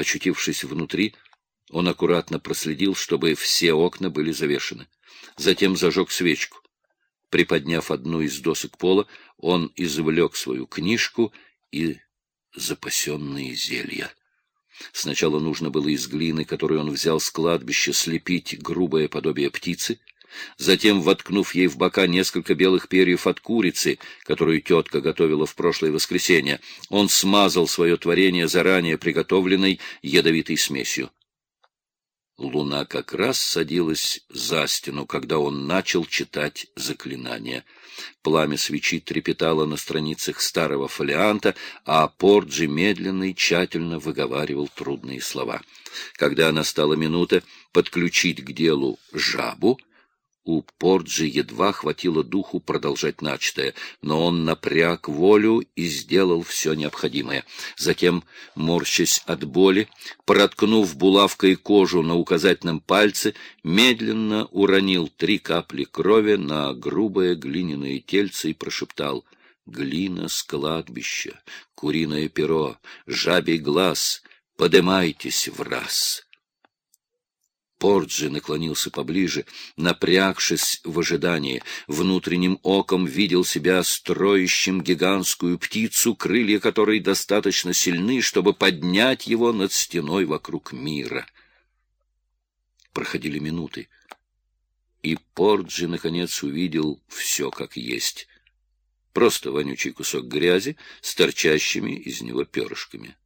Очутившись внутри, он аккуратно проследил, чтобы все окна были завешены. Затем зажег свечку. Приподняв одну из досок пола, он извлек свою книжку и запасенные зелья. Сначала нужно было из глины, которую он взял с кладбища, слепить грубое подобие птицы, Затем, воткнув ей в бока несколько белых перьев от курицы, которую тетка готовила в прошлое воскресенье, он смазал свое творение заранее приготовленной ядовитой смесью. Луна как раз садилась за стену, когда он начал читать заклинание. Пламя свечи трепетало на страницах старого фолианта, а Порджи медленно и тщательно выговаривал трудные слова. Когда настала минута подключить к делу жабу, у Порджи едва хватило духу продолжать начатое, но он напряг волю и сделал все необходимое. Затем, морщась от боли, проткнув булавкой кожу на указательном пальце, медленно уронил три капли крови на грубое глиняное тельце и прошептал «Глина с кладбища, куриное перо, жабий глаз, подымайтесь в раз!» Порджи наклонился поближе, напрягшись в ожидании. Внутренним оком видел себя строящим гигантскую птицу, крылья которой достаточно сильны, чтобы поднять его над стеной вокруг мира. Проходили минуты, и Порджи, наконец, увидел все как есть. Просто вонючий кусок грязи с торчащими из него перышками.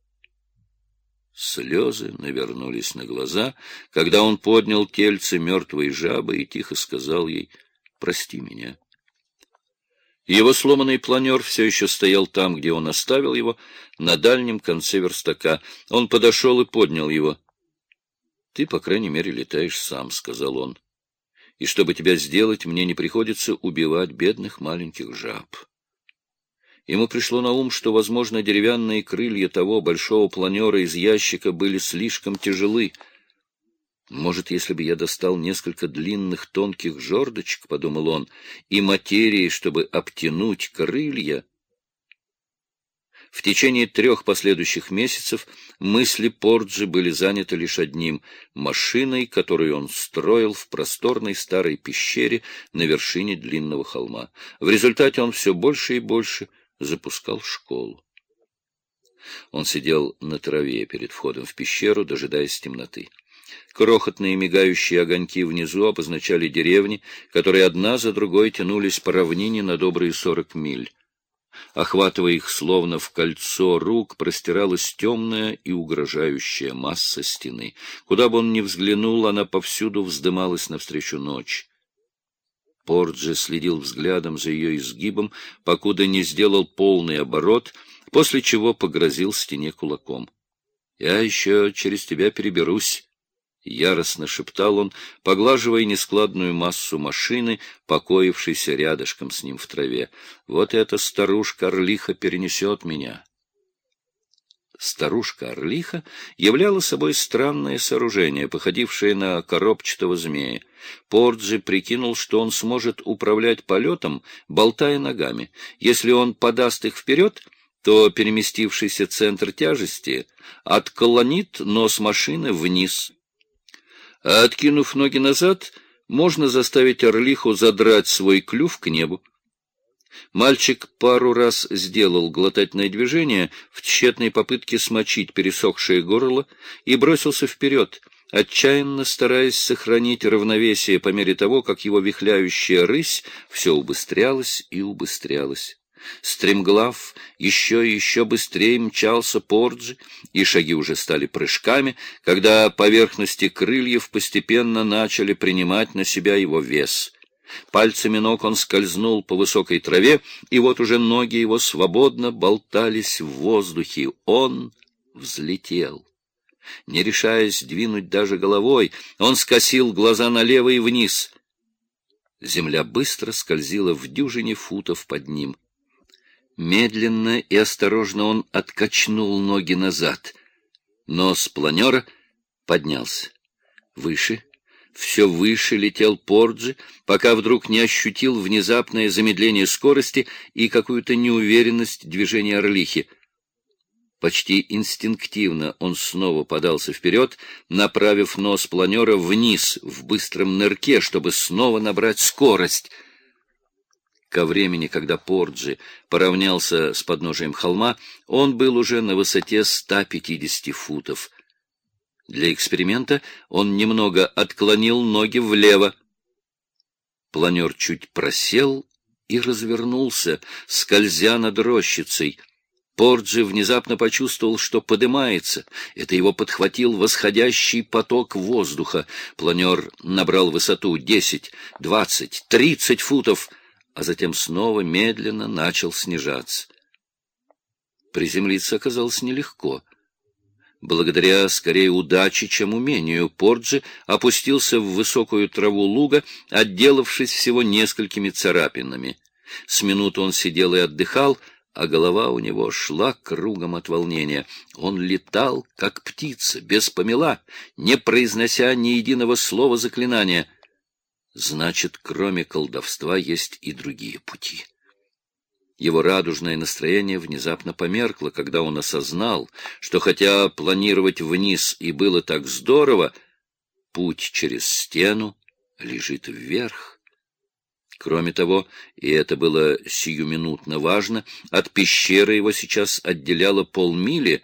Слезы навернулись на глаза, когда он поднял тельце мертвой жабы и тихо сказал ей «Прости меня». Его сломанный планер все еще стоял там, где он оставил его, на дальнем конце верстака. Он подошел и поднял его. — Ты, по крайней мере, летаешь сам, — сказал он. — И чтобы тебя сделать, мне не приходится убивать бедных маленьких жаб. Ему пришло на ум, что, возможно, деревянные крылья того большого планера из ящика были слишком тяжелы. «Может, если бы я достал несколько длинных тонких жердочек, — подумал он, — и материи, чтобы обтянуть крылья...» В течение трех последующих месяцев мысли Порджи были заняты лишь одним — машиной, которую он строил в просторной старой пещере на вершине длинного холма. В результате он все больше и больше — запускал школу. Он сидел на траве перед входом в пещеру, дожидаясь темноты. Крохотные мигающие огоньки внизу обозначали деревни, которые одна за другой тянулись по равнине на добрые сорок миль. Охватывая их словно в кольцо рук, простиралась темная и угрожающая масса стены. Куда бы он ни взглянул, она повсюду вздымалась навстречу ночь. Порджи следил взглядом за ее изгибом, покуда не сделал полный оборот, после чего погрозил стене кулаком. — Я еще через тебя переберусь, — яростно шептал он, поглаживая нескладную массу машины, покоившейся рядышком с ним в траве. — Вот эта старушка-орлиха перенесет меня. Старушка-орлиха являла собой странное сооружение, походившее на коробчатого змея. Порджи прикинул, что он сможет управлять полетом, болтая ногами. Если он подаст их вперед, то переместившийся центр тяжести отклонит нос машины вниз. Откинув ноги назад, можно заставить орлиху задрать свой клюв к небу. Мальчик пару раз сделал глотательное движение в тщетной попытке смочить пересохшее горло и бросился вперед, отчаянно стараясь сохранить равновесие по мере того, как его вихляющая рысь все убыстрялась и убыстрялась. Стремглав еще и еще быстрее мчался Порджи, и шаги уже стали прыжками, когда поверхности крыльев постепенно начали принимать на себя его вес. Пальцами ног он скользнул по высокой траве, и вот уже ноги его свободно болтались в воздухе. Он взлетел. Не решаясь двинуть даже головой, он скосил глаза налево и вниз. Земля быстро скользила в дюжине футов под ним. Медленно и осторожно он откачнул ноги назад. Нос планера поднялся. Выше все выше летел Порджи, пока вдруг не ощутил внезапное замедление скорости и какую-то неуверенность движения Орлихи. Почти инстинктивно он снова подался вперед, направив нос планера вниз в быстром нырке, чтобы снова набрать скорость. Ко времени, когда Порджи поравнялся с подножием холма, он был уже на высоте 150 футов. Для эксперимента он немного отклонил ноги влево. Планер чуть просел и развернулся, скользя над рощицей — Порджи внезапно почувствовал, что подымается. Это его подхватил восходящий поток воздуха. Планер набрал высоту десять, двадцать, тридцать футов, а затем снова медленно начал снижаться. Приземлиться оказалось нелегко. Благодаря скорее удаче, чем умению, Порджи опустился в высокую траву луга, отделавшись всего несколькими царапинами. С минуту он сидел и отдыхал — а голова у него шла кругом от волнения. Он летал, как птица, без помела, не произнося ни единого слова заклинания. Значит, кроме колдовства есть и другие пути. Его радужное настроение внезапно померкло, когда он осознал, что хотя планировать вниз и было так здорово, путь через стену лежит вверх. Кроме того, и это было сиюминутно важно, от пещеры его сейчас отделяло полмили,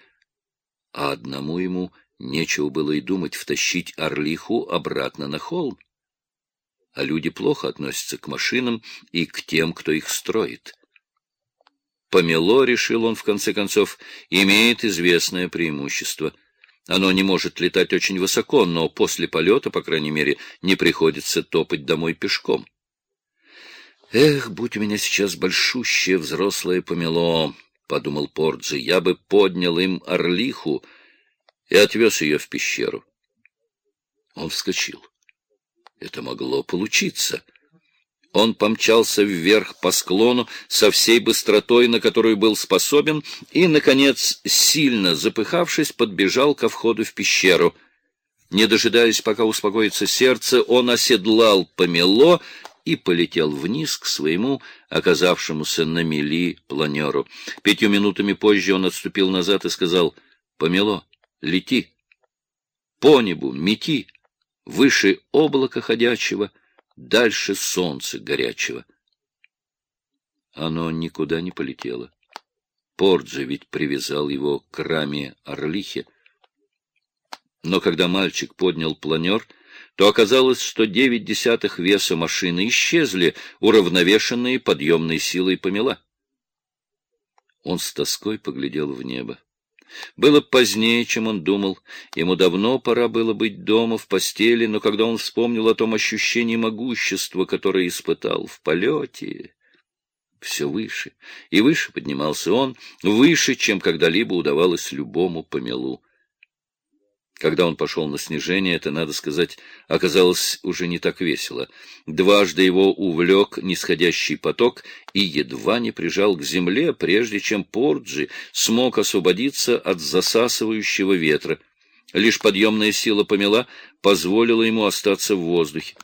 а одному ему нечего было и думать втащить орлиху обратно на холм. А люди плохо относятся к машинам и к тем, кто их строит. Помело, решил он в конце концов, имеет известное преимущество. Оно не может летать очень высоко, но после полета, по крайней мере, не приходится топать домой пешком. «Эх, будь у меня сейчас большущее взрослое помело», — подумал Порджи, — «я бы поднял им орлиху и отвез ее в пещеру». Он вскочил. Это могло получиться. Он помчался вверх по склону со всей быстротой, на которую был способен, и, наконец, сильно запыхавшись, подбежал ко входу в пещеру. Не дожидаясь, пока успокоится сердце, он оседлал помело и полетел вниз к своему оказавшемуся на мели планеру. Пятью минутами позже он отступил назад и сказал «Помело, лети, по небу мети, выше облака ходячего, дальше солнца горячего». Оно никуда не полетело. Порджи ведь привязал его к раме орлихи. Но когда мальчик поднял планер — то оказалось, что девять десятых веса машины исчезли, уравновешенные подъемной силой помела. Он с тоской поглядел в небо. Было позднее, чем он думал. Ему давно пора было быть дома, в постели, но когда он вспомнил о том ощущении могущества, которое испытал в полете, все выше и выше поднимался он, выше, чем когда-либо удавалось любому помелу. Когда он пошел на снижение, это, надо сказать, оказалось уже не так весело. Дважды его увлек нисходящий поток и едва не прижал к земле, прежде чем Порджи смог освободиться от засасывающего ветра. Лишь подъемная сила помела позволила ему остаться в воздухе.